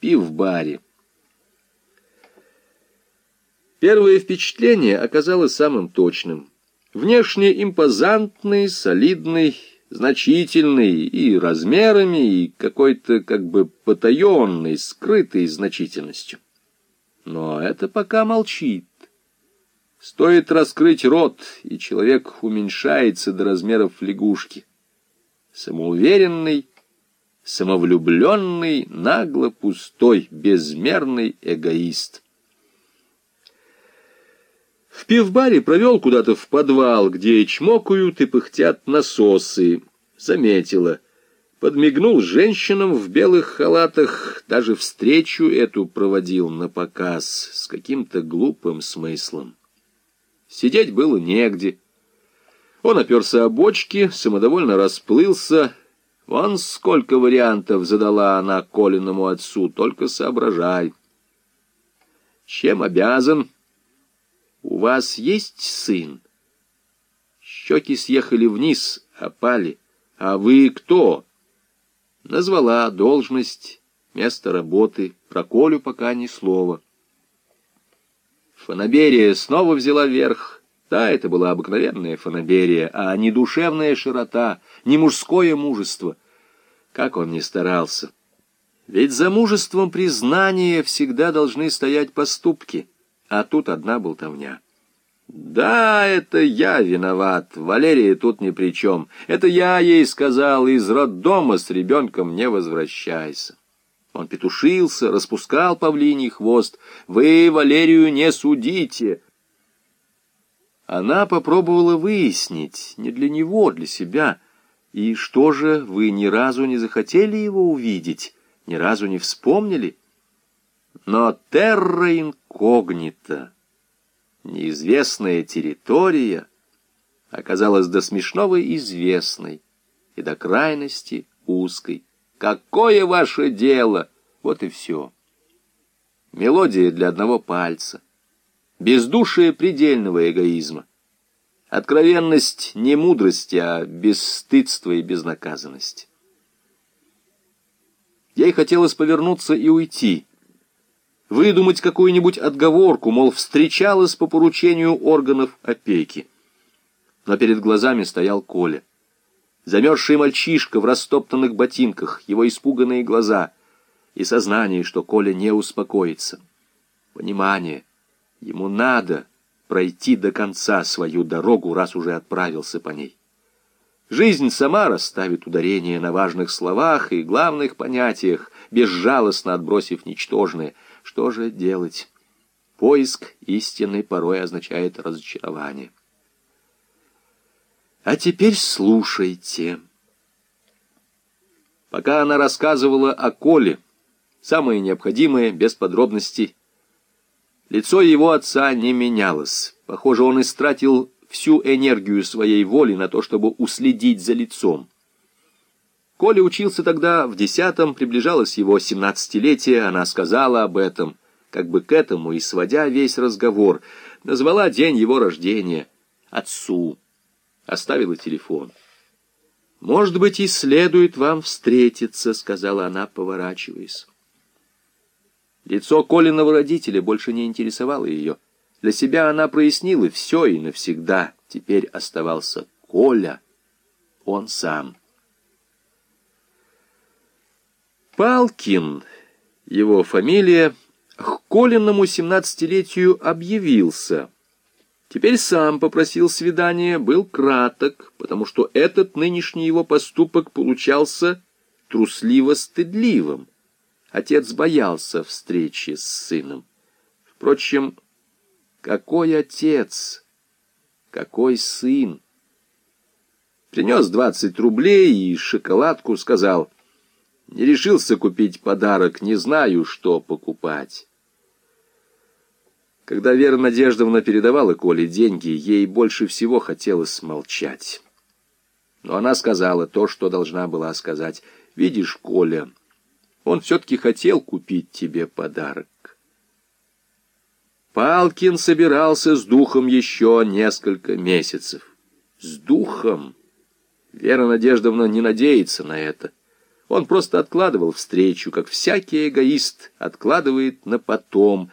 пивбаре. Первое впечатление оказалось самым точным. Внешне импозантный, солидный, значительный и размерами, и какой-то как бы потаенной, скрытой значительностью. Но это пока молчит. Стоит раскрыть рот, и человек уменьшается до размеров лягушки. Самоуверенный, самовлюбленный, нагло пустой, безмерный эгоист. В пивбаре провел куда-то в подвал, где чмокают и пыхтят насосы. Заметила. Подмигнул женщинам в белых халатах, даже встречу эту проводил на показ с каким-то глупым смыслом. Сидеть было негде. Он оперся о бочки, самодовольно расплылся, Вон сколько вариантов задала она Колиному отцу, только соображай. Чем обязан? У вас есть сын? Щеки съехали вниз, опали. А вы кто? Назвала должность, место работы, про Колю пока ни слова. Фанаберия снова взяла верх. Да, это была обыкновенная фанаберия, а не душевная широта, не мужское мужество. Как он ни старался. Ведь за мужеством признания всегда должны стоять поступки, а тут одна болтовня. «Да, это я виноват, Валерия тут ни при чем. Это я ей сказал, из роддома с ребенком не возвращайся». Он петушился, распускал павлиний хвост. «Вы Валерию не судите!» Она попробовала выяснить, не для него, для себя. И что же, вы ни разу не захотели его увидеть, ни разу не вспомнили? Но терра инкогнита, неизвестная территория, оказалась до смешного известной и до крайности узкой. Какое ваше дело? Вот и все. Мелодия для одного пальца бездушие предельного эгоизма. Откровенность не мудрости, а бесстыдство и безнаказанность. Ей хотелось повернуться и уйти, выдумать какую-нибудь отговорку, мол, встречалась по поручению органов опеки. Но перед глазами стоял Коля. Замерзший мальчишка в растоптанных ботинках, его испуганные глаза и сознание, что Коля не успокоится. Понимание, Ему надо пройти до конца свою дорогу, раз уже отправился по ней. Жизнь сама расставит ударение на важных словах и главных понятиях, безжалостно отбросив ничтожное. Что же делать? Поиск истины порой означает разочарование. А теперь слушайте. Пока она рассказывала о Коле, самое необходимое, без подробностей, Лицо его отца не менялось. Похоже, он истратил всю энергию своей воли на то, чтобы уследить за лицом. Коля учился тогда в десятом, приближалось его семнадцатилетие, она сказала об этом, как бы к этому и сводя весь разговор, назвала день его рождения отцу, оставила телефон. «Может быть, и следует вам встретиться», — сказала она, поворачиваясь. Лицо Колиного родителя больше не интересовало ее. Для себя она прояснила все и навсегда. Теперь оставался Коля, он сам. Палкин, его фамилия, к Колиному семнадцатилетию объявился. Теперь сам попросил свидания, был краток, потому что этот нынешний его поступок получался трусливо-стыдливым. Отец боялся встречи с сыном. Впрочем, какой отец, какой сын? Принес двадцать рублей и шоколадку, сказал, не решился купить подарок, не знаю, что покупать. Когда Вера Надеждовна передавала Коле деньги, ей больше всего хотелось молчать. Но она сказала то, что должна была сказать. «Видишь, Коля, он все-таки хотел купить тебе подарок. Палкин собирался с духом еще несколько месяцев. С духом? Вера Надеждовна не надеется на это. Он просто откладывал встречу, как всякий эгоист откладывает на потом